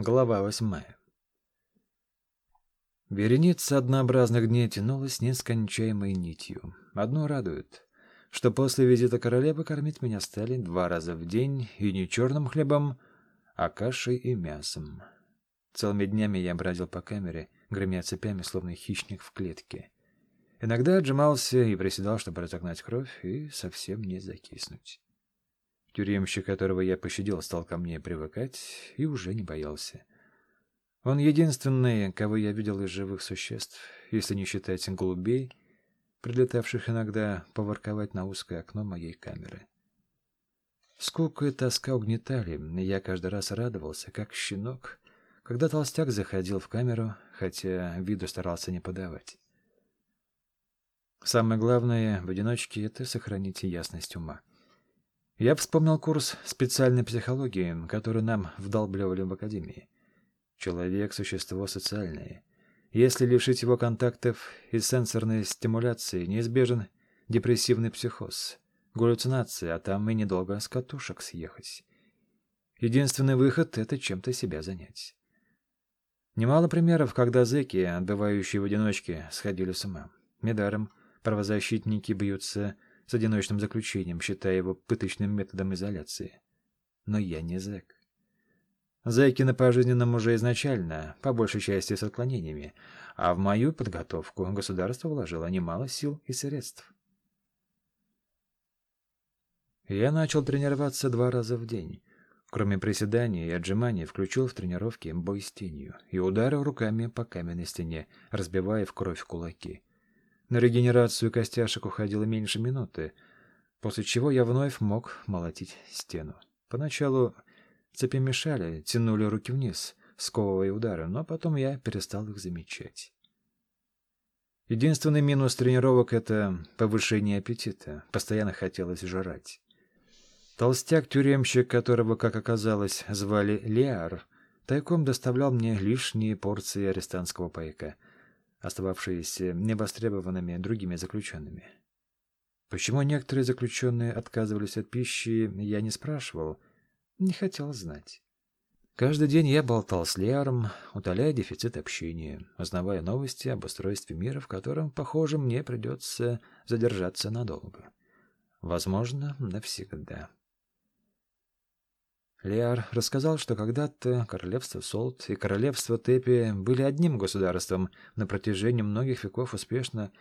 Глава восьмая. Вереница однообразных дней тянулась нескончаемой нитью. Одно радует, что после визита королевы кормить меня стали два раза в день, и не черным хлебом, а кашей и мясом. Целыми днями я бродил по камере, гремя цепями, словно хищник в клетке. Иногда отжимался и приседал, чтобы разогнать кровь и совсем не закиснуть. Тюремщик, которого я пощадил, стал ко мне привыкать и уже не боялся. Он единственный, кого я видел из живых существ, если не считать голубей, прилетавших иногда поворковать на узкое окно моей камеры. Скука и тоска угнетали, и я каждый раз радовался, как щенок, когда толстяк заходил в камеру, хотя виду старался не подавать. Самое главное в одиночке — это сохранить ясность ума. Я вспомнил курс специальной психологии, который нам вдалбливали в академии. Человек — существо социальное. Если лишить его контактов и сенсорной стимуляции, неизбежен депрессивный психоз, галлюцинация, а там и недолго с катушек съехать. Единственный выход — это чем-то себя занять. Немало примеров, когда зэки, отбывающие в одиночке, сходили с ума. Недаром правозащитники бьются с одиночным заключением, считая его пыточным методом изоляции. Но я не зэк. Зайкина пожизненном уже изначально, по большей части с отклонениями, а в мою подготовку государство вложило немало сил и средств. Я начал тренироваться два раза в день. Кроме приседаний и отжиманий, включил в тренировки бой с тенью и удары руками по каменной стене, разбивая в кровь кулаки. На регенерацию костяшек уходило меньше минуты, после чего я вновь мог молотить стену. Поначалу цепи мешали, тянули руки вниз, сковывая удары, но потом я перестал их замечать. Единственный минус тренировок — это повышение аппетита. Постоянно хотелось жрать. Толстяк-тюремщик, которого, как оказалось, звали Лиар, тайком доставлял мне лишние порции арестантского пайка — остававшиеся невостребованными другими заключенными. Почему некоторые заключенные отказывались от пищи, я не спрашивал, не хотел знать. Каждый день я болтал с Лиаром, утоляя дефицит общения, узнавая новости об устройстве мира, в котором, похоже, мне придется задержаться надолго. Возможно, навсегда. Лиар рассказал, что когда-то королевство Солт и королевство Тепи были одним государством на протяжении многих веков успешно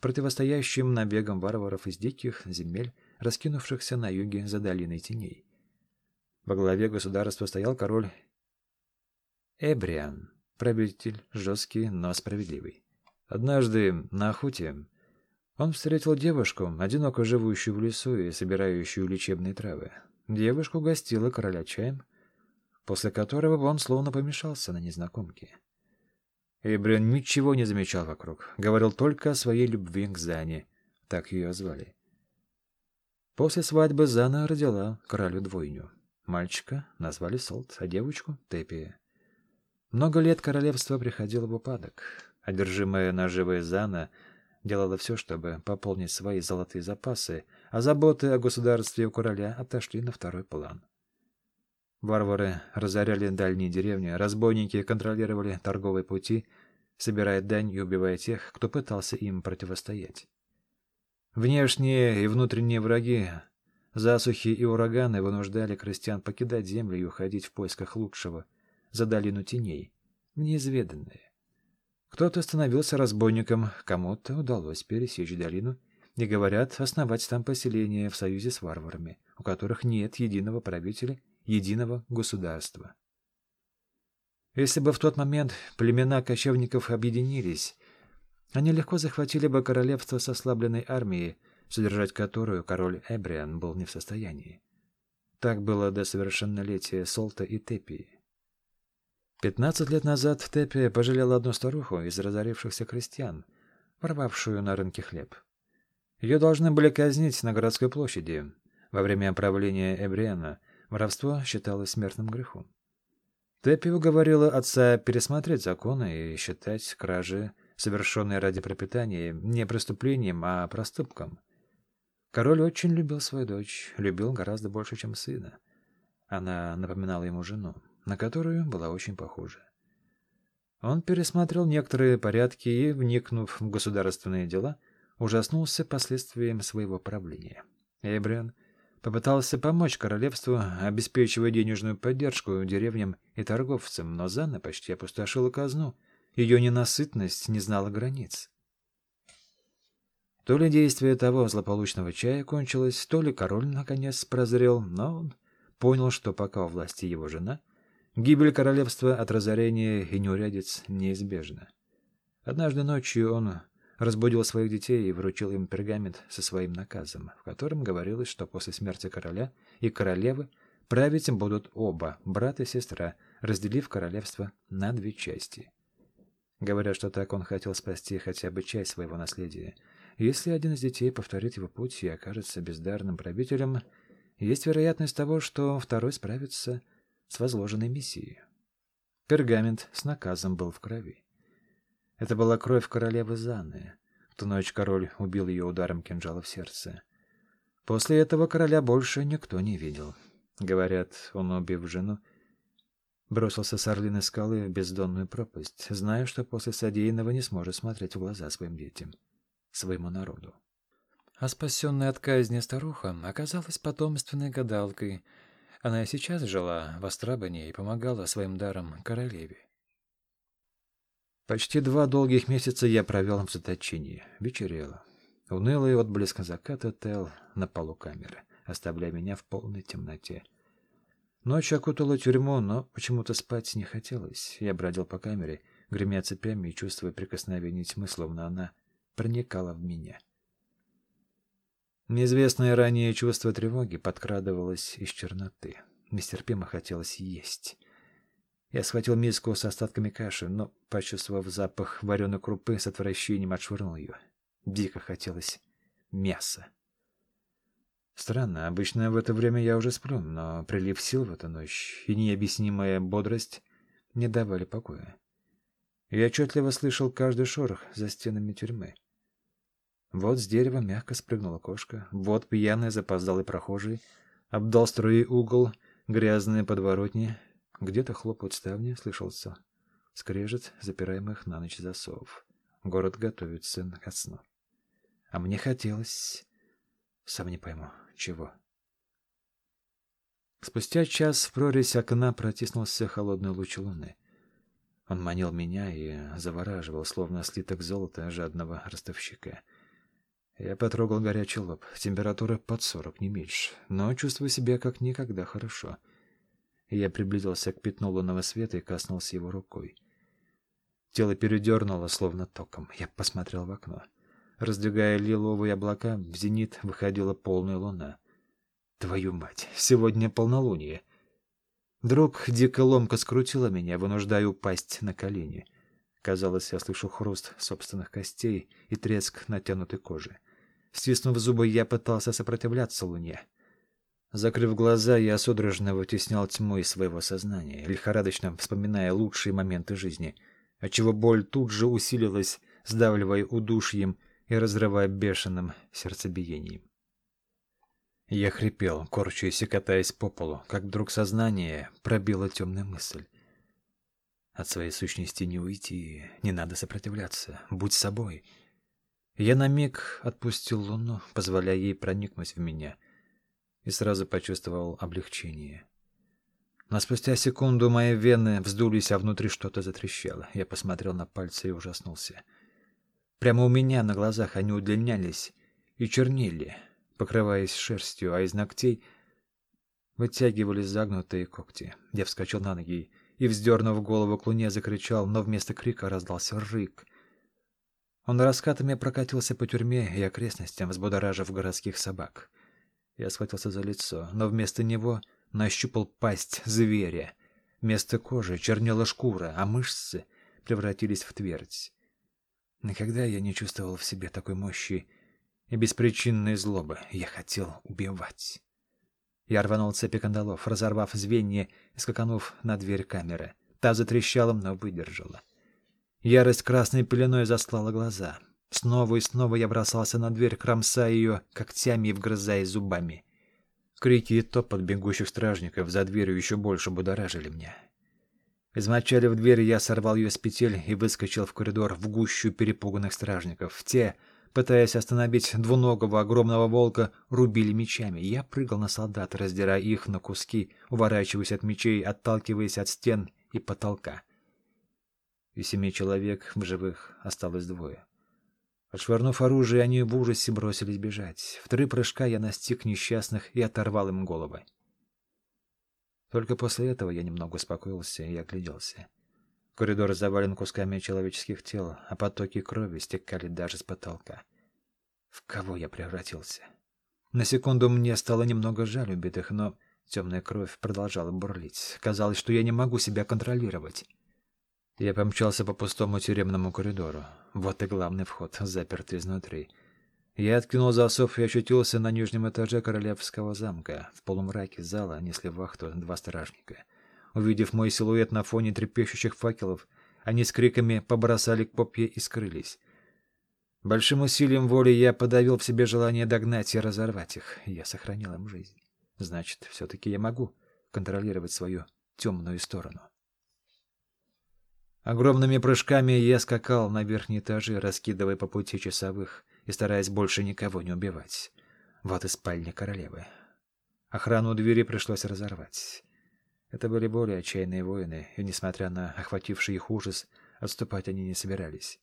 противостоящим набегам варваров из диких земель, раскинувшихся на юге за долиной теней. Во главе государства стоял король Эбриан, правитель жесткий, но справедливый. Однажды на охоте он встретил девушку, одиноко живущую в лесу и собирающую лечебные травы. Девушку гостила короля чаем, после которого он словно помешался на незнакомке. Эбрин ничего не замечал вокруг, говорил только о своей любви к Зане, так ее звали. После свадьбы Зана родила королю двойню. Мальчика назвали Солт, а девочку — Тепия. Много лет королевство приходило в упадок. Одержимая наживой Зана делала все, чтобы пополнить свои золотые запасы — а заботы о государстве у короля отошли на второй план. Варвары разоряли дальние деревни, разбойники контролировали торговые пути, собирая дань и убивая тех, кто пытался им противостоять. Внешние и внутренние враги, засухи и ураганы вынуждали крестьян покидать землю и уходить в поисках лучшего, за долину теней, в. Кто-то становился разбойником, кому-то удалось пересечь долину не говорят основать там поселение в союзе с варварами, у которых нет единого правителя, единого государства. Если бы в тот момент племена кочевников объединились, они легко захватили бы королевство с ослабленной армией, содержать которую король Эбриан был не в состоянии. Так было до совершеннолетия Солта и Тепии. Пятнадцать лет назад Тепия пожалела одну старуху из разорившихся крестьян, ворвавшую на рынке хлеб. Ее должны были казнить на городской площади. Во время правления Эбриана воровство считалось смертным грехом. Теппи уговорила отца пересмотреть законы и считать кражи, совершенные ради пропитания, не преступлением, а проступком. Король очень любил свою дочь, любил гораздо больше, чем сына. Она напоминала ему жену. На которую была очень похожа. Он пересмотрел некоторые порядки и, вникнув в государственные дела, ужаснулся последствиям своего правления. Эйбриан попытался помочь королевству, обеспечивая денежную поддержку деревням и торговцам, но Занна почти опустошила казну. Ее ненасытность не знала границ. То ли действие того злополучного чая кончилось, то ли король наконец прозрел, но он понял, что пока у власти его жена — Гибель королевства от разорения и неурядиц неизбежна. Однажды ночью он разбудил своих детей и вручил им пергамент со своим наказом, в котором говорилось, что после смерти короля и королевы править им будут оба, брат и сестра, разделив королевство на две части. Говорят, что так он хотел спасти хотя бы часть своего наследия. Если один из детей повторит его путь и окажется бездарным правителем, есть вероятность того, что второй справится с возложенной миссией. Пергамент с наказом был в крови. Это была кровь королевы Заны. В ту ночь король убил ее ударом кинжала в сердце. После этого короля больше никто не видел. Говорят, он, убив жену, бросился с орлиной скалы в бездонную пропасть, зная, что после содеянного не сможет смотреть в глаза своим детям, своему народу. А спасенная от казни старуха оказалась потомственной гадалкой — она и сейчас жила в Астрабане и помогала своим даром королеве. Почти два долгих месяца я провел в заточении. Вечерело. Унылый отблеск заката тел на полу камеры, оставляя меня в полной темноте. Ночь окутала тюрьму, но почему-то спать не хотелось. Я бродил по камере, гремя цепями и чувствуя прикосновение тьмы, словно она проникала в меня. Неизвестное ранее чувство тревоги подкрадывалось из черноты. Нестерпимо хотелось есть. Я схватил миску с остатками каши, но, почувствовав запах вареной крупы, с отвращением отшвырнул ее. Дико хотелось мяса. Странно, обычно в это время я уже сплю, но прилив сил в эту ночь и необъяснимая бодрость не давали покоя. Я отчетливо слышал каждый шорох за стенами тюрьмы. Вот с дерева мягко спрыгнула кошка, вот пьяный запоздалый прохожий обдал струей угол грязные подворотни. Где-то хлопают ставни, слышался скрежет запираемых на ночь засов. Город готовится ко сну. А мне хотелось... Сам не пойму, чего. Спустя час в прорезь окна протиснулся холодный луч луны. Он манил меня и завораживал, словно слиток золота жадного ростовщика. Я потрогал горячий лоб. Температура под сорок, не меньше. Но чувствую себя как никогда хорошо. Я приблизился к пятну лунного света и коснулся его рукой. Тело передернуло, словно током. Я посмотрел в окно. Раздвигая лиловые облака, в зенит выходила полная луна. Твою мать, сегодня полнолуние. Вдруг дико ломка скрутила меня, вынуждая упасть на колени. Казалось, я слышу хруст собственных костей и треск натянутой кожи. Стиснув зубы, я пытался сопротивляться луне. Закрыв глаза, я судорожно вытеснял тьму из своего сознания, лихорадочно вспоминая лучшие моменты жизни, отчего боль тут же усилилась, сдавливая удушьем и разрывая бешеным сердцебиением. Я хрипел, корчаясь и катаясь по полу, как вдруг сознание пробило темная мысль. От своей сущности не уйти, не надо сопротивляться, будь собой — я на миг отпустил луну, позволяя ей проникнуть в меня, и сразу почувствовал облегчение. Но спустя секунду мои вены вздулись, а внутри что-то затрещало. Я посмотрел на пальцы и ужаснулся. Прямо у меня на глазах они удлинялись и чернили, покрываясь шерстью, а из ногтей вытягивались загнутые когти. Я вскочил на ноги и, вздернув голову к луне, закричал, но вместо крика раздался рык — он раскатами прокатился по тюрьме и окрестностям, взбудоражив городских собак. Я схватился за лицо, но вместо него нащупал пасть зверя. Вместо кожи чернела шкура, а мышцы превратились в твердь. Никогда я не чувствовал в себе такой мощи и беспричинной злобы. Я хотел убивать. Я рванул цепи кандалов, разорвав звенья и скаканув на дверь камеры. Та затрещала, но выдержала. Ярость красной пеленой заслала глаза. Снова и снова я бросался на дверь, кромсая ее когтями и вгрызая зубами. Крики и топот бегущих стражников за дверью еще больше будоражили меня. Измочалив дверь, я сорвал ее с петель и выскочил в коридор в гущу перепуганных стражников. Те, пытаясь остановить двуногого огромного волка, рубили мечами. Я прыгал на солдат, раздирая их на куски, уворачиваясь от мечей, отталкиваясь от стен и потолка. Из семи человек в живых осталось двое. Отшвырнув оружие, они в ужасе бросились бежать. В три прыжка я настиг несчастных и оторвал им головы. Только после этого я немного успокоился и огляделся. Коридор завален кусками человеческих тел, а потоки крови стекали даже с потолка. В кого я превратился? На секунду мне стало немного жаль убитых, но темная кровь продолжала бурлить. Казалось, что я не могу себя контролировать. Я помчался по пустому тюремному коридору. Вот и главный вход, запертый изнутри. Я откинул засов и очутился на нижнем этаже королевского замка. В полумраке зала несли вахту два стражника. Увидев мой силуэт на фоне трепещущих факелов, они с криками побросали копья и скрылись. Большим усилием воли я подавил в себе желание догнать и разорвать их. Я сохранил им жизнь. Значит, все-таки я могу контролировать свою темную сторону. Огромными прыжками я скакал на верхние этажи, раскидывая по пути часовых и стараясь больше никого не убивать. Вот и спальня королевы. Охрану двери пришлось разорвать. Это были более отчаянные воины, и, несмотря на охвативший их ужас, отступать они не собирались.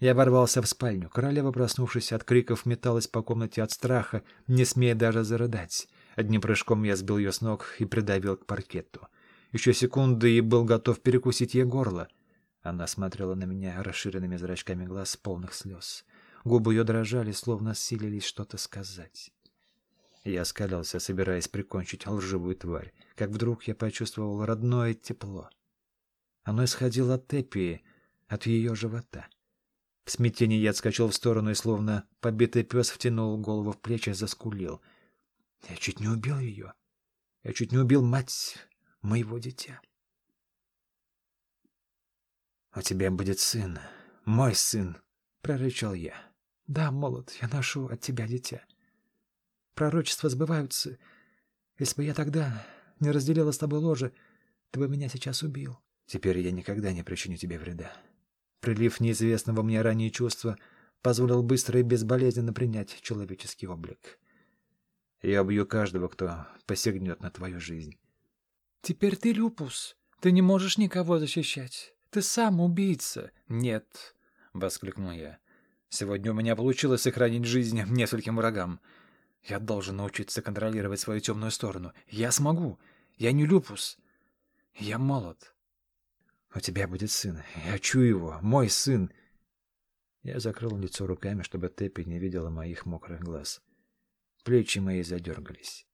Я ворвался в спальню. Королева, проснувшись от криков, металась по комнате от страха, не смея даже зарыдать. Одним прыжком я сбил ее с ног и придавил к паркету. Еще секунды и был готов перекусить ей горло. Она смотрела на меня расширенными зрачками глаз, полных слез. Губы ее дрожали, словно силились что-то сказать. Я скалился, собираясь прикончить лживую тварь, как вдруг я почувствовал родное тепло. Оно исходило от Эпии, от ее живота. В смятении я отскочил в сторону и, словно побитый пес, втянул голову в плечи и заскулил. Я чуть не убил ее. Я чуть не убил мать моего дитя. — У тебя будет сын, мой сын, — прорычал я. Да, молод, я ношу от тебя дитя. Пророчества сбываются. Если бы я тогда не разделила с тобой ложе, ты бы меня сейчас убил. Теперь я никогда не причиню тебе вреда. Прилив неизвестного мне ранее чувства позволил быстро и безболезненно принять человеческий облик. Я убью каждого, кто посягнет на твою жизнь. Теперь ты люпус. Ты не можешь никого защищать. Ты сам убийца. Нет, — воскликнул я. Сегодня у меня получилось сохранить жизнь нескольким врагам. Я должен научиться контролировать свою темную сторону. Я смогу. Я не люпус. Я молод. У тебя будет сын. Я чую его. Мой сын. Я закрыл лицо руками, чтобы Тэппи не видела моих мокрых глаз. Плечи мои задергались.